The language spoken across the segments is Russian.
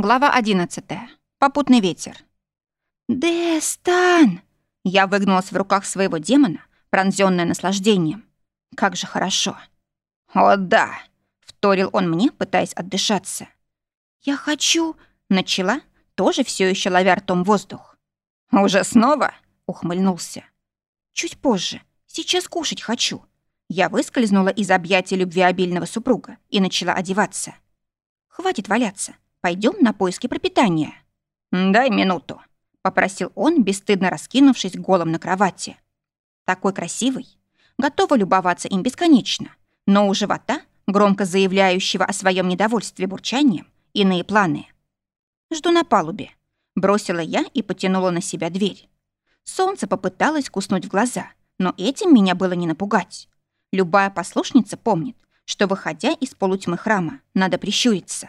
Глава 11. Попутный ветер. «Дестан!» Я выгнулась в руках своего демона, пронзённая наслаждением. Как же хорошо. «О, да!» — вторил он мне, пытаясь отдышаться. «Я хочу...» — начала, тоже все еще ловя ртом воздух. «Уже снова?» — ухмыльнулся. «Чуть позже. Сейчас кушать хочу». Я выскользнула из объятий любвеобильного супруга и начала одеваться. «Хватит валяться. Пойдем на поиски пропитания». «Дай минуту», — попросил он, бесстыдно раскинувшись голым на кровати. Такой красивый. Готова любоваться им бесконечно. Но у живота, громко заявляющего о своем недовольстве бурчанием, иные планы. «Жду на палубе», — бросила я и потянула на себя дверь. Солнце попыталось куснуть в глаза, но этим меня было не напугать. Любая послушница помнит, что, выходя из полутьмы храма, надо прищуриться.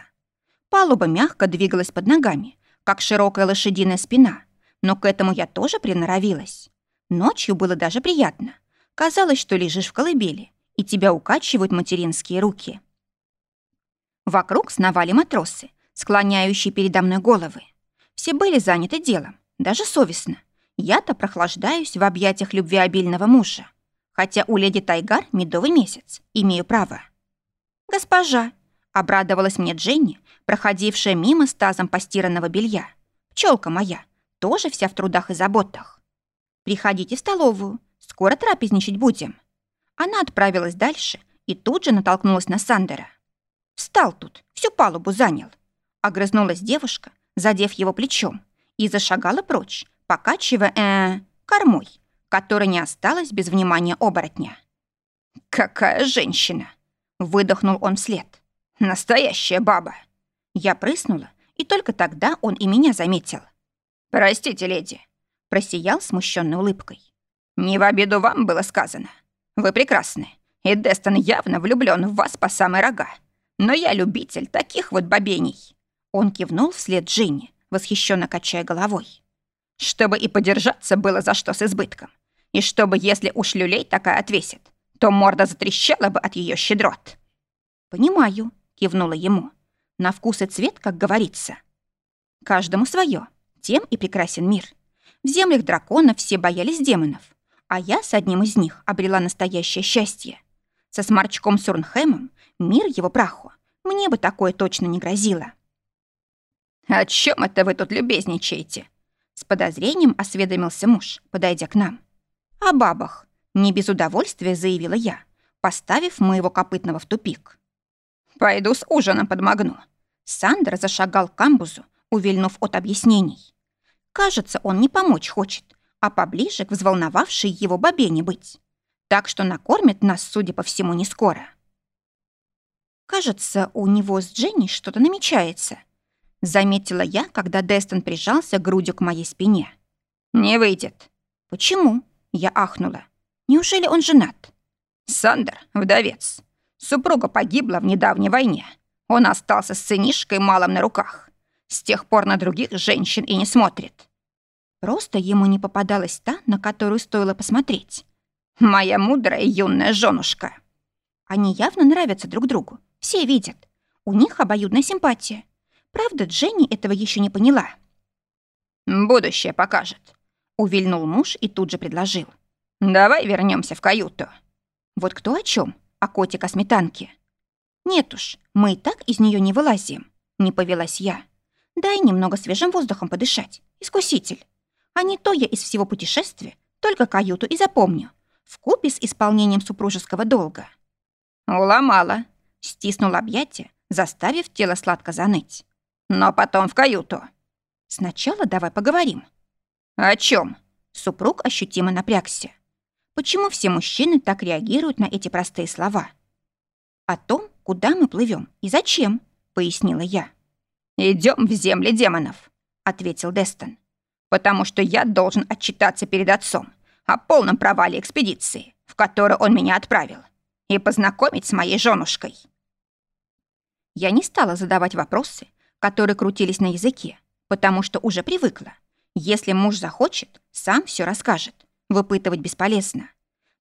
Палуба мягко двигалась под ногами, как широкая лошадиная спина, но к этому я тоже приноровилась. Ночью было даже приятно. Казалось, что лежишь в колыбели, и тебя укачивают материнские руки. Вокруг сновали матросы, склоняющие передо мной головы. Все были заняты делом, даже совестно. Я-то прохлаждаюсь в объятиях любвеобильного мужа. Хотя у леди Тайгар медовый месяц, имею право. «Госпожа!» — обрадовалась мне Дженни, проходившая мимо с тазом постиранного белья. Пчелка моя, тоже вся в трудах и заботах. Приходите в столовую, скоро трапезничать будем. Она отправилась дальше и тут же натолкнулась на Сандера. Встал тут, всю палубу занял. Огрызнулась девушка, задев его плечом, и зашагала прочь, покачивая э, кормой, которая не осталась без внимания оборотня. «Какая женщина!» — выдохнул он вслед. «Настоящая баба!» Я прыснула, и только тогда он и меня заметил. «Простите, леди», — просиял смущенной улыбкой. «Не в обиду вам было сказано. Вы прекрасны, и Дестон явно влюблен в вас по самой рога. Но я любитель таких вот бабений». Он кивнул вслед Джинни, восхищенно качая головой. «Чтобы и подержаться было за что с избытком. И чтобы, если уж люлей такая отвесит, то морда затрещала бы от ее щедрот». «Понимаю», — кивнула ему. На вкус и цвет, как говорится. Каждому свое. Тем и прекрасен мир. В землях драконов все боялись демонов, а я с одним из них обрела настоящее счастье. Со сморчком Сурнхэмом, мир его праху, мне бы такое точно не грозило. «О чем это вы тут любезничаете?» С подозрением осведомился муж, подойдя к нам. «О бабах», — не без удовольствия заявила я, поставив моего копытного в тупик. «Пойду с ужином подмогну. Сандер зашагал к камбузу, увильнув от объяснений. Кажется, он не помочь хочет, а поближе к взволновавшей его бабене быть. Так что накормит нас, судя по всему, не скоро. Кажется, у него с Дженни что-то намечается. Заметила я, когда Дестон прижался грудью к моей спине. «Не выйдет». «Почему?» Я ахнула. «Неужели он женат?» «Сандер — вдовец. Супруга погибла в недавней войне. Он остался с сынишкой малым на руках. С тех пор на других женщин и не смотрит. Просто ему не попадалась та, на которую стоило посмотреть. Моя мудрая юная женушка. Они явно нравятся друг другу. Все видят. У них обоюдная симпатия. Правда, Дженни этого еще не поняла. «Будущее покажет», — увильнул муж и тут же предложил. «Давай вернемся в каюту». Вот кто о чем? О котик о сметанке. «Нет уж, мы и так из нее не вылазим», — не повелась я. «Дай немного свежим воздухом подышать, искуситель. А не то я из всего путешествия только каюту и запомню, вкупе с исполнением супружеского долга». «Уломала», — стиснул объятие, заставив тело сладко заныть. «Но потом в каюту». «Сначала давай поговорим». «О чем? Супруг ощутимо напрягся. Почему все мужчины так реагируют на эти простые слова? О том, куда мы плывем и зачем», — пояснила я. Идем в земли демонов», — ответил Дестон. «Потому что я должен отчитаться перед отцом о полном провале экспедиции, в которую он меня отправил, и познакомить с моей женушкой». Я не стала задавать вопросы, которые крутились на языке, потому что уже привыкла. Если муж захочет, сам все расскажет. Выпытывать бесполезно.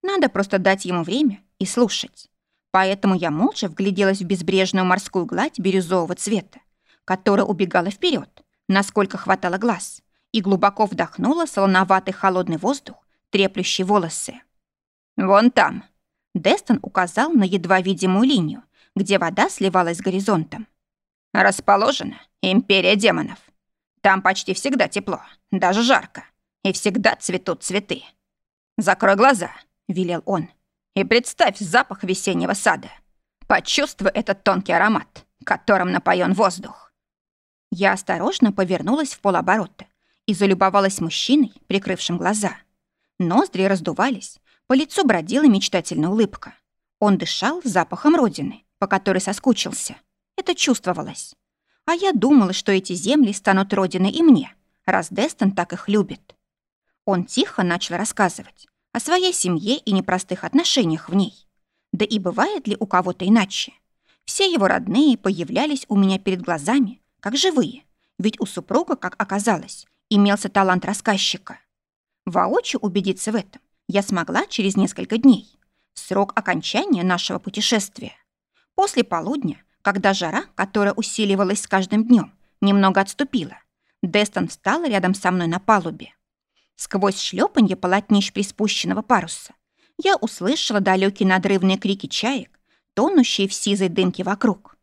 Надо просто дать ему время и слушать. Поэтому я молча вгляделась в безбрежную морскую гладь бирюзового цвета, которая убегала вперед, насколько хватало глаз, и глубоко вдохнула солоноватый холодный воздух, треплющий волосы. «Вон там!» Дестон указал на едва видимую линию, где вода сливалась с горизонтом. «Расположена империя демонов. Там почти всегда тепло, даже жарко, и всегда цветут цветы. Закрой глаза», — велел он, — «и представь запах весеннего сада. Почувствуй этот тонкий аромат, которым напоен воздух». Я осторожно повернулась в полоборота и залюбовалась мужчиной, прикрывшим глаза. Ноздри раздувались, по лицу бродила мечтательная улыбка. Он дышал запахом родины, по которой соскучился. Это чувствовалось. А я думала, что эти земли станут родиной и мне, раз Дестон так их любит. Он тихо начал рассказывать о своей семье и непростых отношениях в ней. Да и бывает ли у кого-то иначе? Все его родные появлялись у меня перед глазами, как живые, ведь у супруга, как оказалось, имелся талант рассказчика. Воочию убедиться в этом я смогла через несколько дней, срок окончания нашего путешествия. После полудня, когда жара, которая усиливалась с каждым днем, немного отступила, Дестон встал рядом со мной на палубе. Сквозь шлепанье полотнищ приспущенного паруса я услышала далекие надрывные крики чаек, тонущие в сизой дымке вокруг.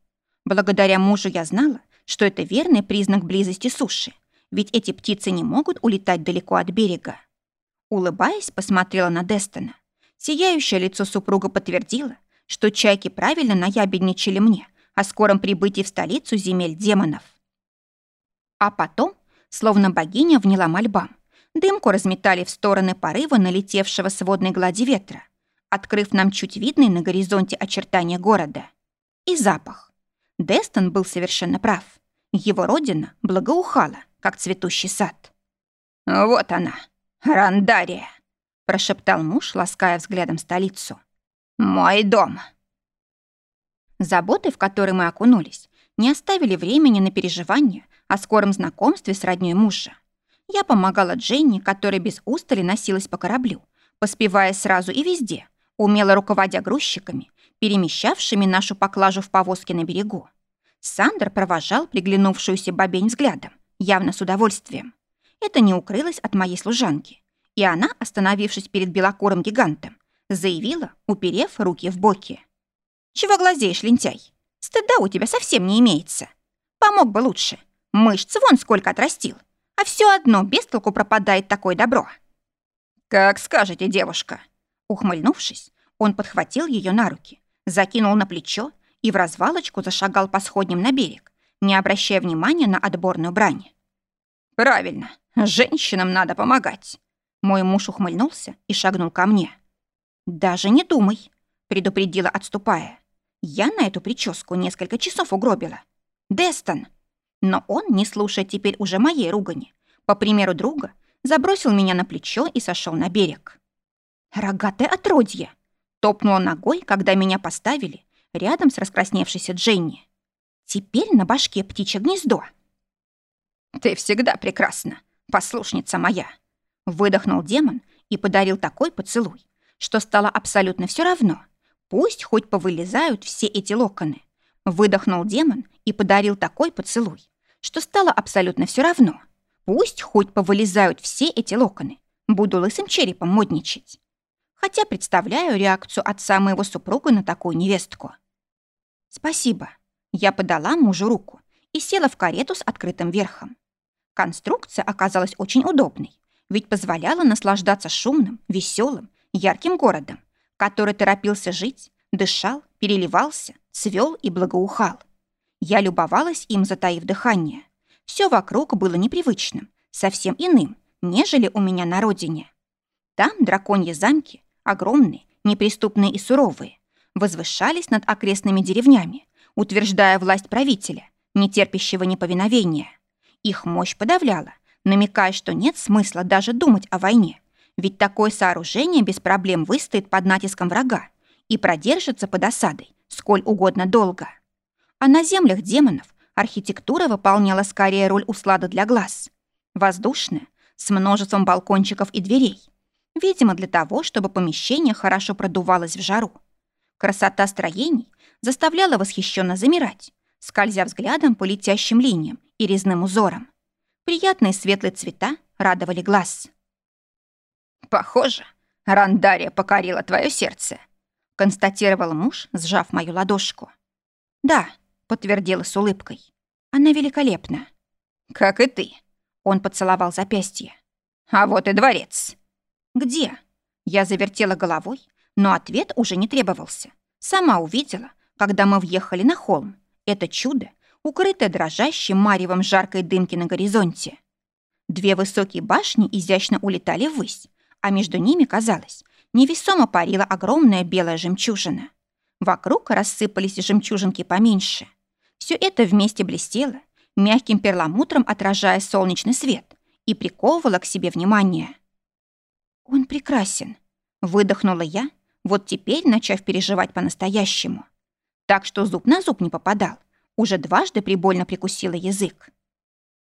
Благодаря мужу я знала, что это верный признак близости суши, ведь эти птицы не могут улетать далеко от берега. Улыбаясь, посмотрела на Дестона. Сияющее лицо супруга подтвердило, что чайки правильно наябедничали мне о скором прибытии в столицу земель демонов. А потом, словно богиня вняла мольбам, Дымку разметали в стороны порыва налетевшего с водной глади ветра, открыв нам чуть видный на горизонте очертания города. И запах. Дестон был совершенно прав. Его родина благоухала, как цветущий сад. «Вот она, Рандария!» — прошептал муж, лаская взглядом столицу. «Мой дом!» Заботы, в которые мы окунулись, не оставили времени на переживания о скором знакомстве с роднёй мужа. Я помогала Дженни, которая без устали носилась по кораблю, поспевая сразу и везде, умело руководя грузчиками, перемещавшими нашу поклажу в повозке на берегу. Сандер провожал приглянувшуюся бабень взглядом, явно с удовольствием. Это не укрылось от моей служанки. И она, остановившись перед белокурым гигантом, заявила, уперев руки в боки. «Чего глазеешь, лентяй? Стыда у тебя совсем не имеется. Помог бы лучше. Мышц вон сколько отрастил а все одно без толку пропадает такое добро. «Как скажете, девушка!» Ухмыльнувшись, он подхватил ее на руки, закинул на плечо и в развалочку зашагал по сходням на берег, не обращая внимания на отборную брань. «Правильно, женщинам надо помогать!» Мой муж ухмыльнулся и шагнул ко мне. «Даже не думай», — предупредила, отступая. «Я на эту прическу несколько часов угробила. Дестон!» Но он, не слушая теперь уже моей ругани, по примеру друга, забросил меня на плечо и сошел на берег. «Рогатое отродье!» Топнула ногой, когда меня поставили рядом с раскрасневшейся Дженни. «Теперь на башке птичье гнездо». «Ты всегда прекрасна, послушница моя!» Выдохнул демон и подарил такой поцелуй, что стало абсолютно все равно. Пусть хоть повылезают все эти локоны. Выдохнул демон и подарил такой поцелуй, что стало абсолютно все равно. Пусть хоть повылезают все эти локоны, буду лысым черепом модничать. Хотя представляю реакцию отца моего супруга на такую невестку. Спасибо. Я подала мужу руку и села в карету с открытым верхом. Конструкция оказалась очень удобной, ведь позволяла наслаждаться шумным, веселым, ярким городом, который торопился жить, дышал, переливался, цвел и благоухал. Я любовалась им, затаив дыхание. Все вокруг было непривычным, совсем иным, нежели у меня на родине. Там драконьи замки, огромные, неприступные и суровые, возвышались над окрестными деревнями, утверждая власть правителя, не терпящего неповиновения. Их мощь подавляла, намекая, что нет смысла даже думать о войне, ведь такое сооружение без проблем выстоит под натиском врага и продержится под осадой сколь угодно долго. А на землях демонов архитектура выполняла скорее роль услада для глаз. Воздушная, с множеством балкончиков и дверей. Видимо, для того, чтобы помещение хорошо продувалось в жару. Красота строений заставляла восхищенно замирать, скользя взглядом по летящим линиям и резным узорам. Приятные светлые цвета радовали глаз. «Похоже, Рандария покорила твое сердце», — констатировал муж, сжав мою ладошку. «Да», — подтвердила с улыбкой. «Она великолепна». «Как и ты», — он поцеловал запястье. «А вот и дворец». «Где?» Я завертела головой, но ответ уже не требовался. Сама увидела, когда мы въехали на холм. Это чудо, укрытое дрожащим маревом жаркой дымки на горизонте. Две высокие башни изящно улетали ввысь, а между ними, казалось, невесомо парила огромная белая жемчужина. Вокруг рассыпались жемчужинки поменьше. Все это вместе блестело, мягким перламутром отражая солнечный свет, и приковывало к себе внимание. «Он прекрасен», — выдохнула я, вот теперь начав переживать по-настоящему. Так что зуб на зуб не попадал, уже дважды прибольно прикусила язык.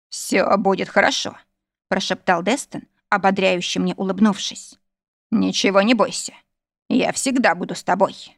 «Все будет хорошо», — прошептал Дестон, ободряюще мне улыбнувшись. «Ничего не бойся, я всегда буду с тобой».